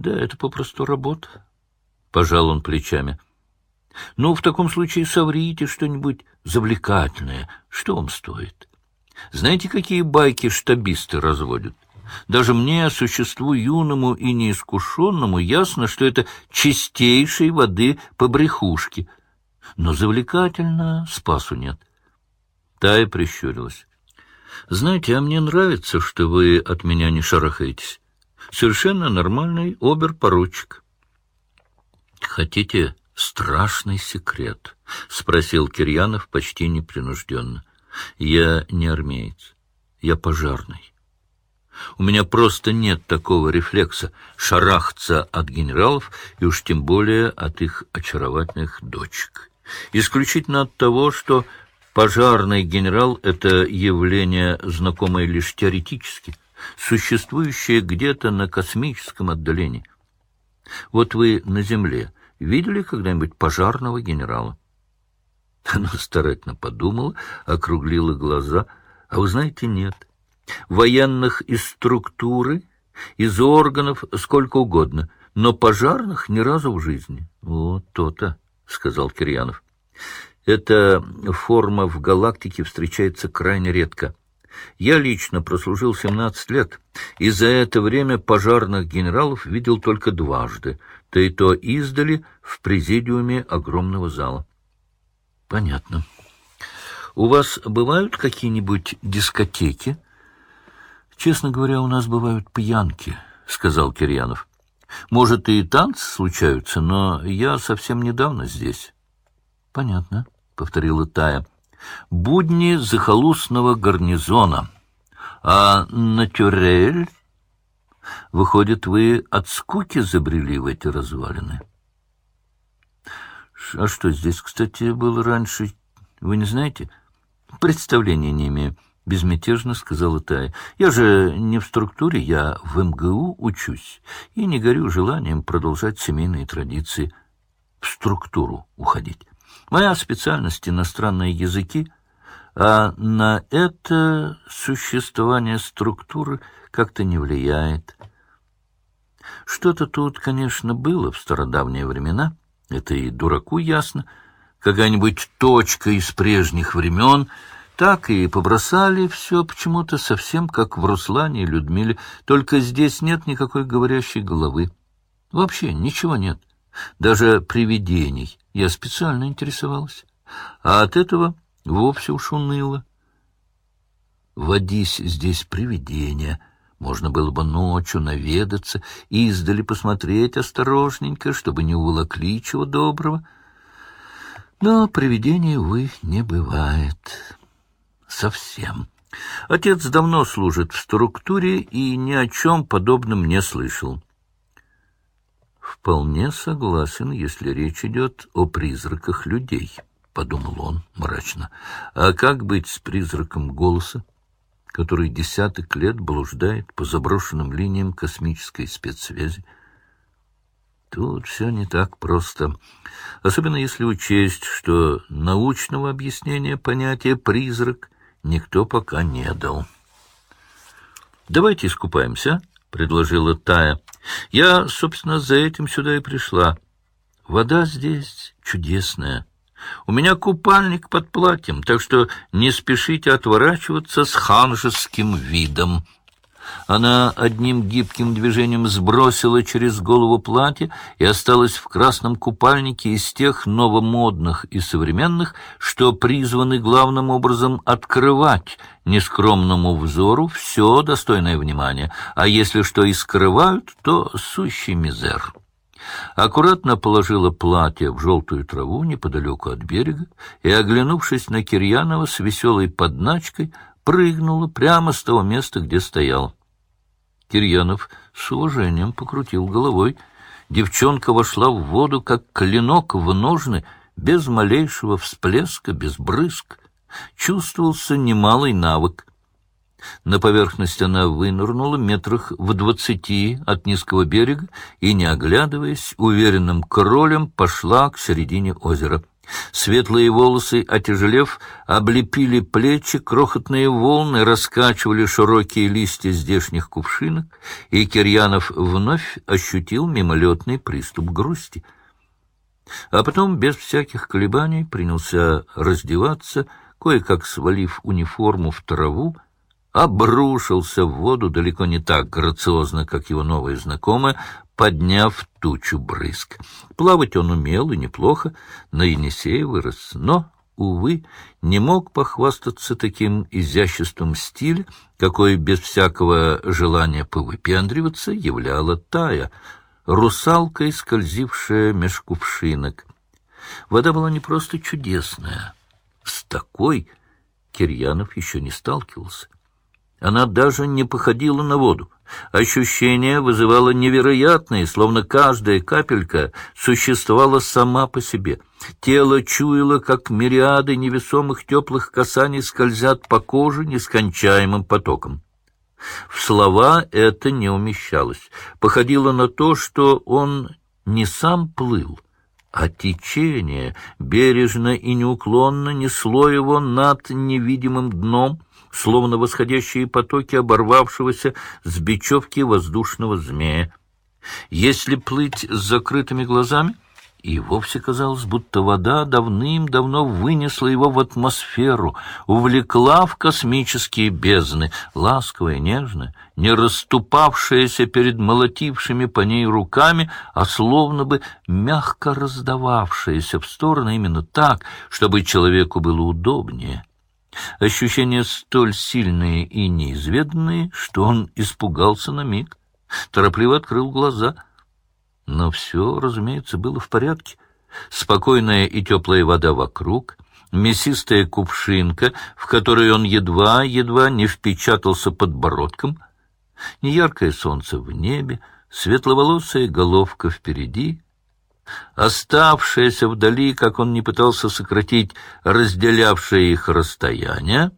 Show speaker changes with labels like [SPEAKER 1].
[SPEAKER 1] Да, это попросту работа. Пожал он плечами. Ну, в таком случае соврите что-нибудь завлекательное. Что вам стоит? Знаете, какие байки штабисты разводят? Даже мне, существу юному и неискушенному, ясно, что это чистейшей воды побрехушки. Но завлекательно спасу нет. Тая прищурилась. Знаете, а мне нравится, что вы от меня не шарахаетесь. Совершенно нормальный обер-поручик. Хотите страшный секрет? — спросил Кирьянов почти непринужденно. — Я не армеец, я пожарный. У меня просто нет такого рефлекса шарахаться от генералов и уж тем более от их очаровательных дочек. Исключительно от того, что пожарный генерал — это явление, знакомое лишь теоретически, существующее где-то на космическом отдалении. Вот вы на Земле видели когда-нибудь пожарного генерала? Она старательно подумала, округлила глаза. А вы знаете, нет военных из структуры, из органов, сколько угодно, но пожарных ни разу в жизни. — Вот то-то, — сказал Кирьянов. — Эта форма в галактике встречается крайне редко. Я лично прослужил 17 лет, и за это время пожарных генералов видел только дважды, да и то издали в президиуме огромного зала. — Понятно. У вас бывают какие-нибудь дискотеки? — Честно говоря, у нас бывают пьянки, — сказал Кирьянов. Может, и танцы случаются, но я совсем недавно здесь. — Понятно, — повторила Тая. — Будни захолустного гарнизона. А натюрель? Выходит, вы от скуки забрели в эти развалины? — А что здесь, кстати, было раньше? Вы не знаете? — Представления не имею. — безмятежно сказала Тая. — Я же не в структуре, я в МГУ учусь и не горю желанием продолжать семейные традиции, в структуру уходить. Моя специальность — иностранные языки, а на это существование структуры как-то не влияет. Что-то тут, конечно, было в стародавние времена, это и дураку ясно, какая-нибудь точка из прежних времен — так и побросали все почему-то совсем как в Руслане и Людмиле, только здесь нет никакой говорящей головы. Вообще ничего нет, даже привидений. Я специально интересовалась, а от этого вовсе уж уныло. Водись здесь привидения, можно было бы ночью наведаться и издали посмотреть осторожненько, чтобы не уволокли чего доброго. Но привидений, увы, не бывает совсем. Отец давно служит в структуре и ни о чем подобном не слышал. «Вполне согласен, если речь идет о призраках людей», — подумал он мрачно. «А как быть с призраком голоса, который десяток лет блуждает по заброшенным линиям космической спецсвязи?» Тут все не так просто, особенно если учесть, что научного объяснения понятия «призрак» никто пока не дал. «Давайте искупаемся», — предложила Тая. «Я, собственно, за этим сюда и пришла. Вода здесь чудесная. У меня купальник под платьем, так что не спешите отворачиваться с ханжеским видом». Она одним гибким движением сбросила через голову платье и осталась в красном купальнике из тех новомодных и современных, что призваны главным образом открывать нескромному взору все достойное внимания, а если что и скрывают, то сущий мизер. Аккуратно положила платье в желтую траву неподалеку от берега и, оглянувшись на Кирьянова с веселой подначкой, прыгнула прямо с того места, где стояла. Кирьянов с уважением покрутил головой. Девчонка вошла в воду, как клинок в ножны, без малейшего всплеска, без брызг. Чувствовался немалый навык. На поверхность она вынырнула метрах в двадцати от низкого берега и, не оглядываясь, уверенным кролем пошла к середине озера. Светлые волосы, отяжелев, облепили плечи, крохотные волны раскачивали широкие листья здешних кувшинок, и Кирьянов вновь ощутил мимолетный приступ грусти. А потом, без всяких колебаний, принялся раздеваться, кое-как свалив униформу в траву, обрушился в воду далеко не так грациозно, как его новая знакомая, подняв тучу брызг. Плавать он умел и неплохо, на Енисее вырос, но, увы, не мог похвастаться таким изяществом стиля, какой без всякого желания повыпендриваться являла Тая, русалкой, скользившая меж кувшинок. Вода была не просто чудесная, с такой Кирьянов еще не сталкивался. Она даже не походила на воду. Ощущение вызывало невероятное, словно каждая капелька существовала сама по себе. Тело чуяло, как мириады невесомых теплых касаний скользят по коже нескончаемым потоком. В слова это не умещалось. Походило на то, что он не сам плыл, а течение бережно и неуклонно несло его над невидимым дном, словно восходящие потоки оборвавшегося с бечевки воздушного змея. Если плыть с закрытыми глазами, и вовсе казалось, будто вода давным-давно вынесла его в атмосферу, увлекла в космические бездны, ласковая, нежная, не расступавшаяся перед молотившими по ней руками, а словно бы мягко раздававшаяся в стороны именно так, чтобы человеку было удобнее. Ощущения столь сильные и неизведанные, что он испугался на миг, торопливо открыл глаза. Но все, разумеется, было в порядке. Спокойная и теплая вода вокруг, мясистая кувшинка, в которой он едва-едва не впечатался подбородком, неяркое солнце в небе, светловолосая головка впереди — Оставшееся вдали, как он не пытался сократить разделявшее их расстояние,